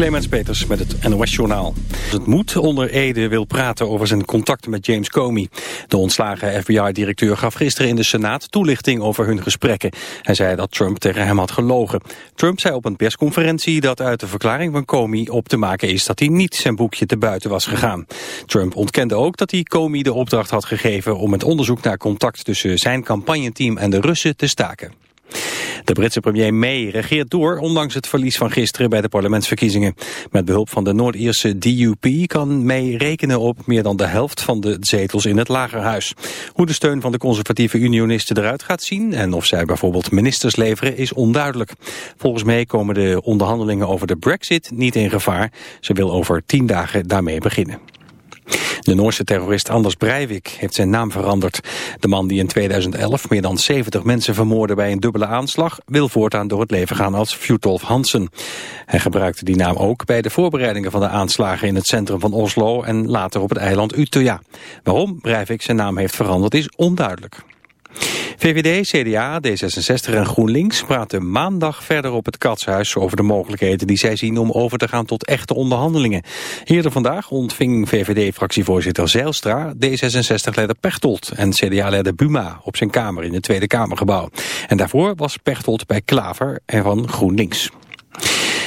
Clemens Peters met het NOS-journaal. Het moet onder Ede wil praten over zijn contacten met James Comey. De ontslagen FBI-directeur gaf gisteren in de Senaat toelichting over hun gesprekken. Hij zei dat Trump tegen hem had gelogen. Trump zei op een persconferentie dat uit de verklaring van Comey op te maken is dat hij niet zijn boekje te buiten was gegaan. Trump ontkende ook dat hij Comey de opdracht had gegeven om het onderzoek naar contact tussen zijn campagneteam en de Russen te staken. De Britse premier May regeert door, ondanks het verlies van gisteren bij de parlementsverkiezingen. Met behulp van de Noord-Ierse DUP kan May rekenen op meer dan de helft van de zetels in het lagerhuis. Hoe de steun van de conservatieve unionisten eruit gaat zien en of zij bijvoorbeeld ministers leveren is onduidelijk. Volgens May komen de onderhandelingen over de brexit niet in gevaar. Ze wil over tien dagen daarmee beginnen. De Noorse terrorist Anders Breivik heeft zijn naam veranderd. De man die in 2011 meer dan 70 mensen vermoordde bij een dubbele aanslag... wil voortaan door het leven gaan als Fjutolf Hansen. Hij gebruikte die naam ook bij de voorbereidingen van de aanslagen... in het centrum van Oslo en later op het eiland Utøya. Waarom Breivik zijn naam heeft veranderd is onduidelijk. VVD, CDA, D66 en GroenLinks praten maandag verder op het Katshuis over de mogelijkheden die zij zien om over te gaan tot echte onderhandelingen. Eerder vandaag ontving VVD-fractievoorzitter Zijlstra D66-leider Pechtold en CDA-leider Buma op zijn kamer in het Tweede Kamergebouw. En daarvoor was Pechtold bij Klaver en van GroenLinks.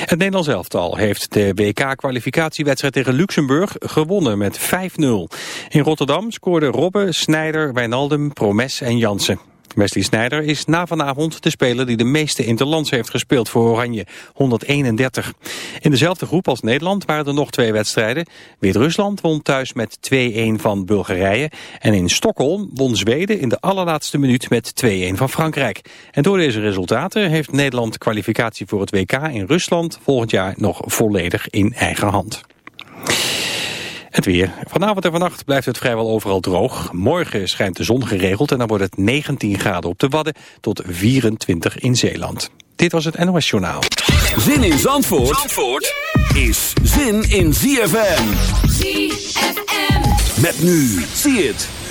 Het Nederlands elftal heeft de WK-kwalificatiewedstrijd tegen Luxemburg gewonnen met 5-0. In Rotterdam scoorden Robben, Snijder, Wijnaldum, Promes en Jansen. Wesley Sneijder is na vanavond de speler die de meeste interlands heeft gespeeld voor Oranje, 131. In dezelfde groep als Nederland waren er nog twee wedstrijden. Wit-Rusland won thuis met 2-1 van Bulgarije. En in Stockholm won Zweden in de allerlaatste minuut met 2-1 van Frankrijk. En door deze resultaten heeft Nederland kwalificatie voor het WK in Rusland volgend jaar nog volledig in eigen hand. Het weer. Vanavond en vannacht blijft het vrijwel overal droog. Morgen schijnt de zon geregeld en dan wordt het 19 graden op de Wadden tot 24 in Zeeland. Dit was het NOS Journaal. Zin in Zandvoort, Zandvoort is zin in ZFM. ZFM. Met nu. Zie het.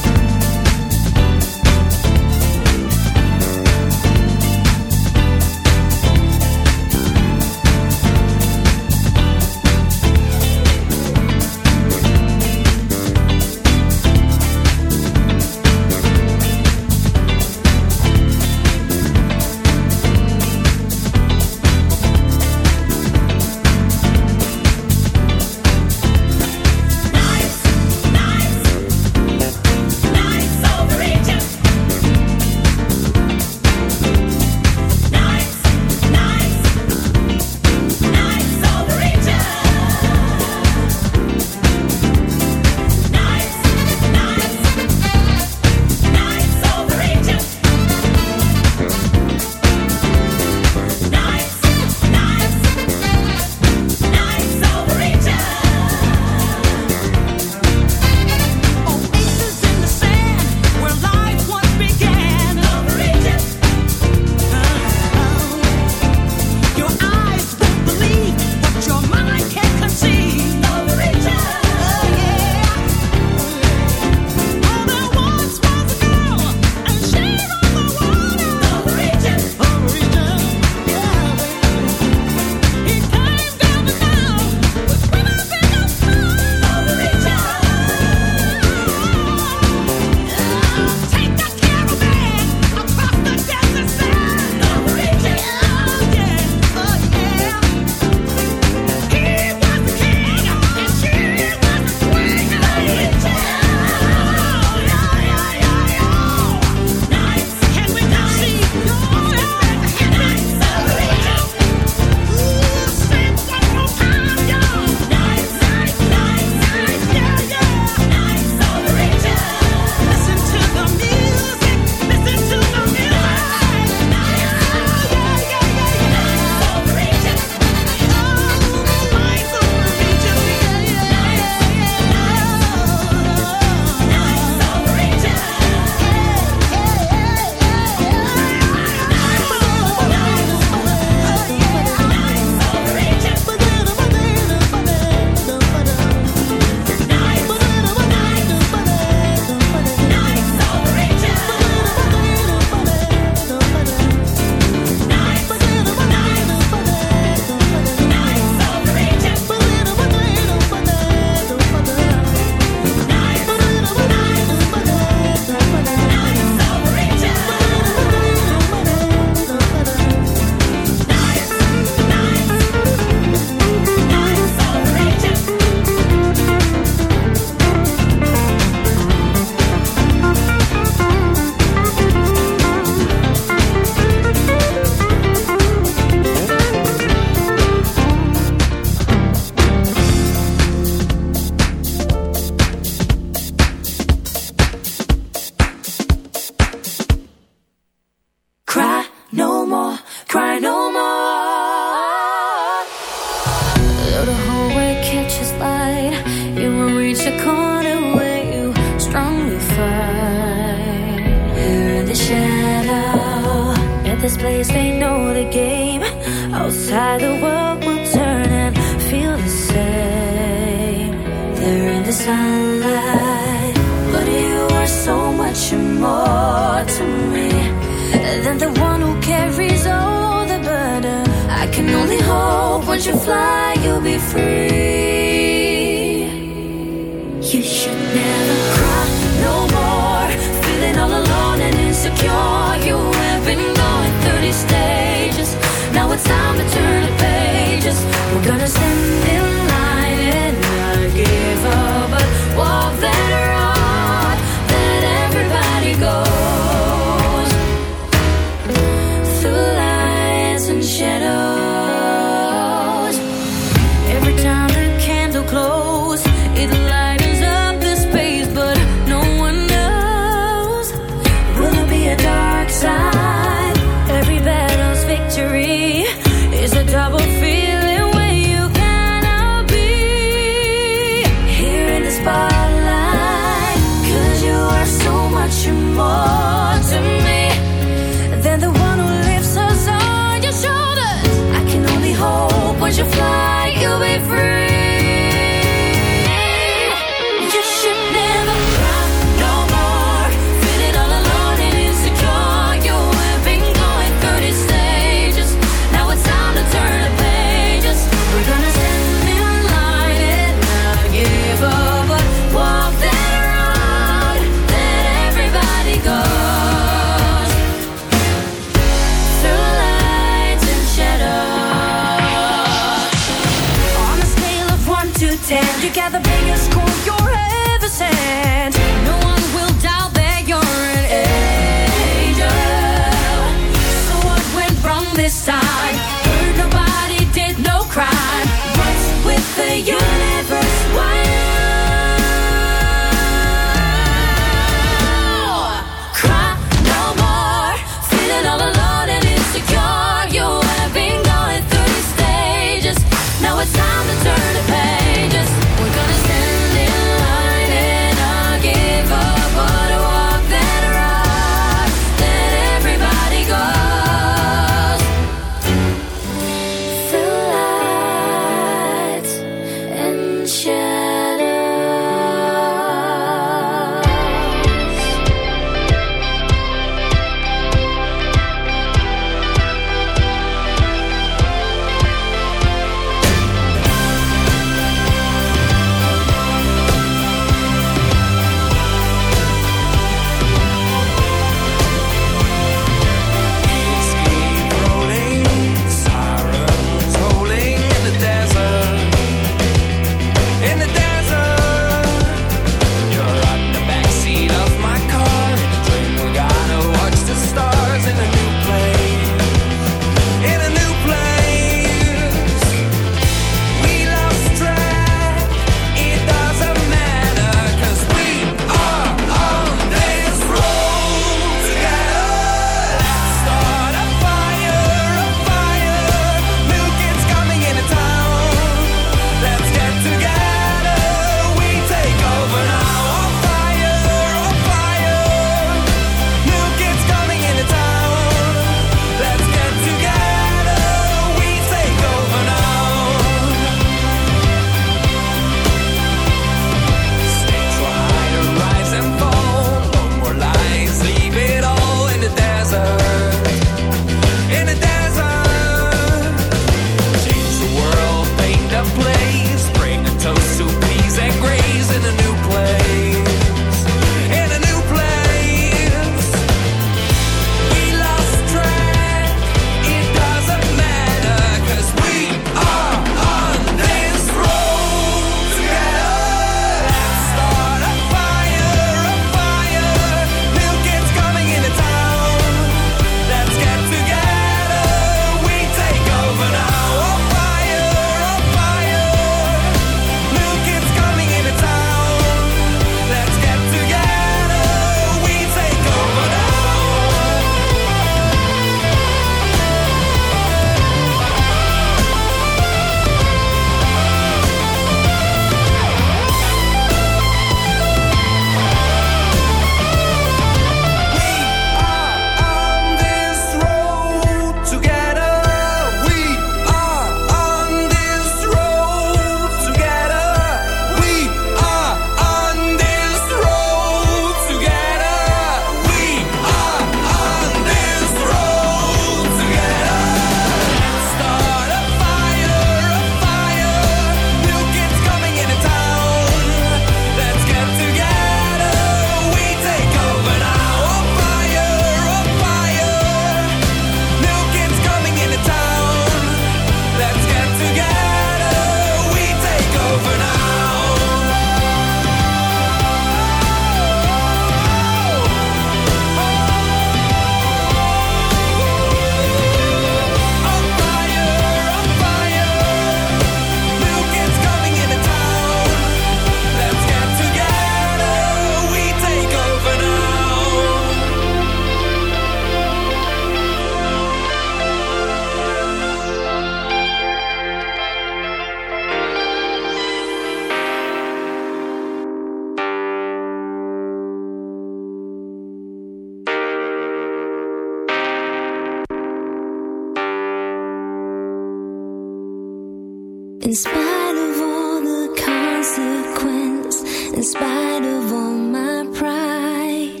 In spite of all the consequence, in spite of all my pride,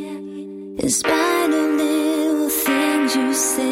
in spite of little things you say.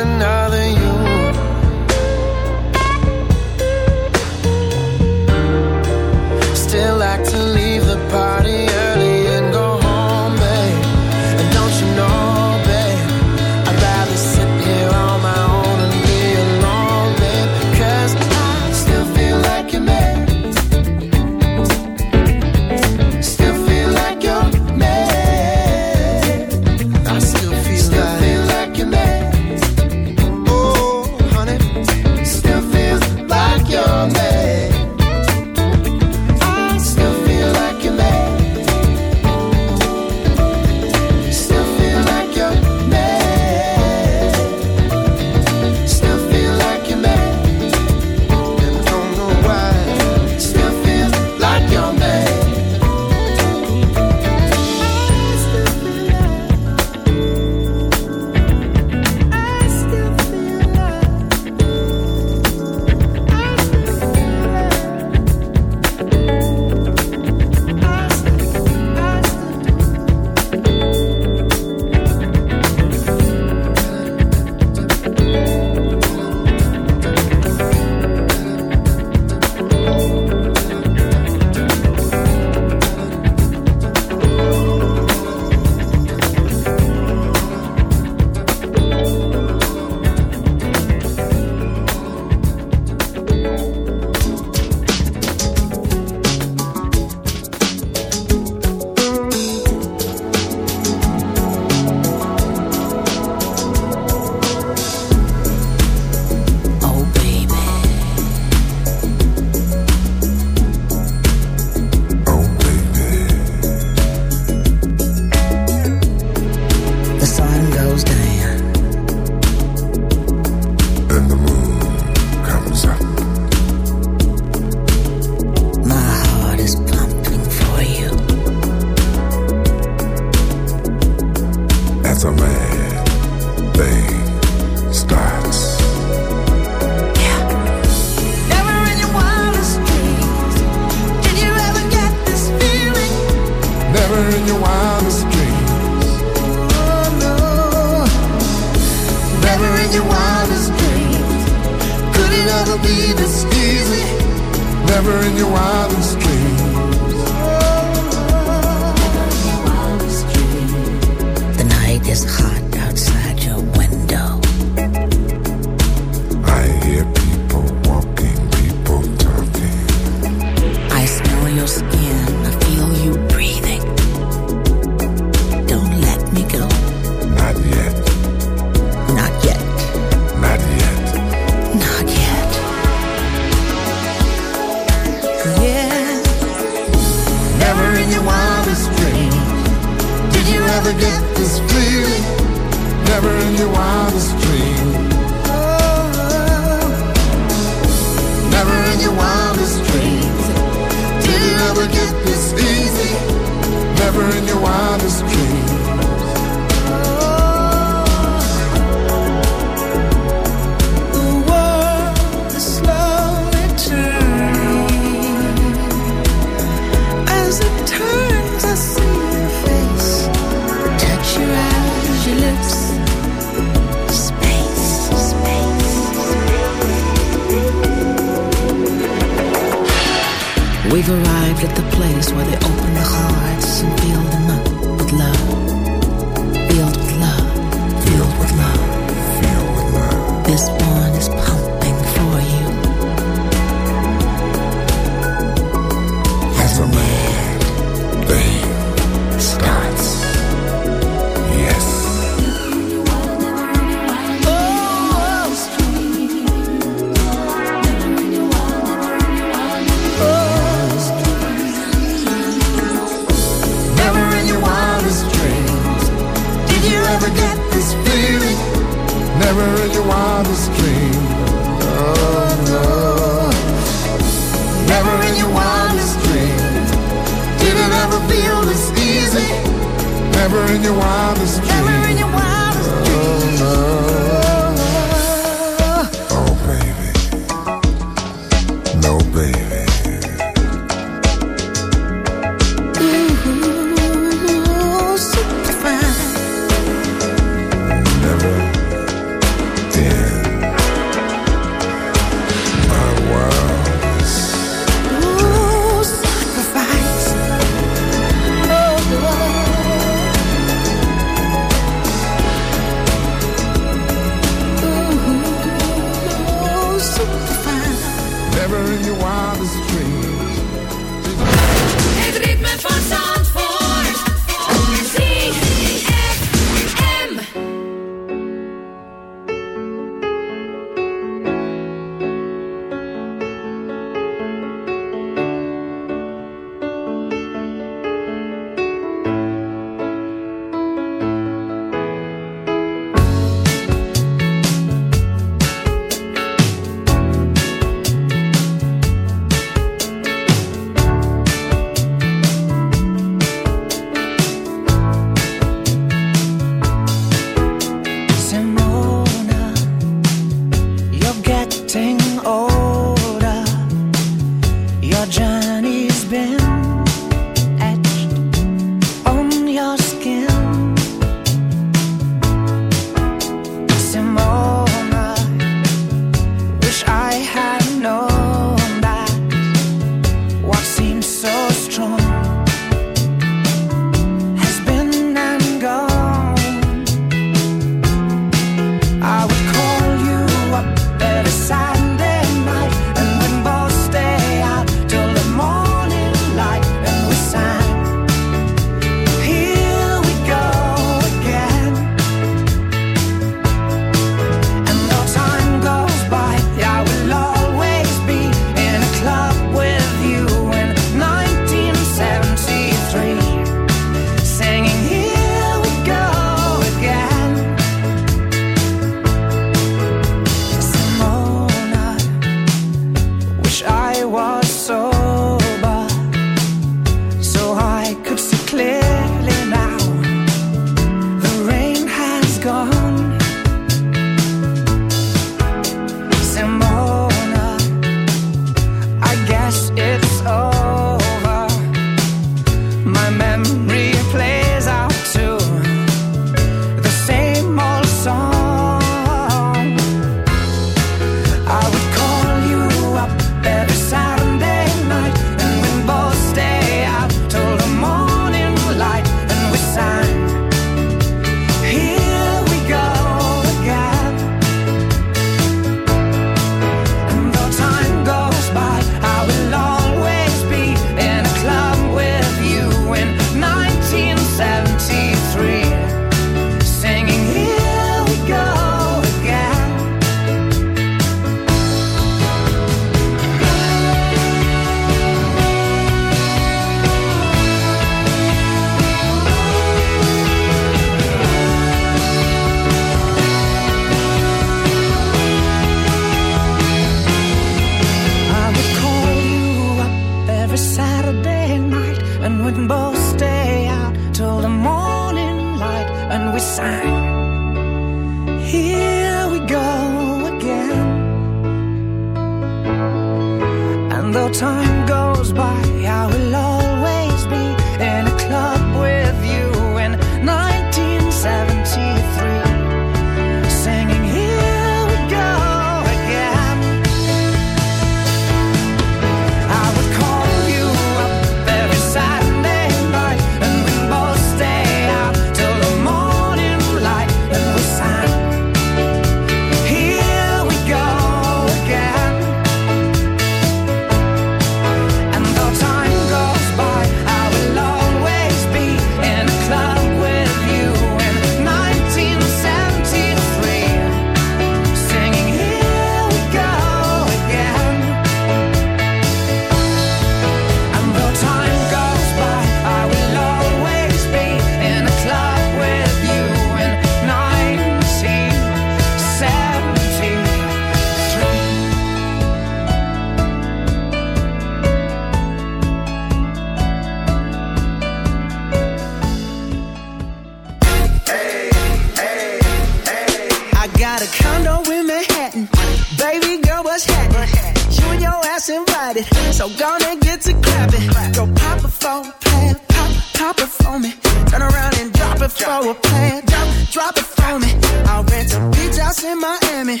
Gonna get to clapping. Go pop it for a plan, pop, pop it for me. Turn around and drop it for a plan, drop, drop it for me. I'll rent a beach house in Miami.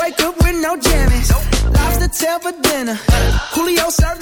Wake up with no jammies. Lobster tail for dinner. Julio served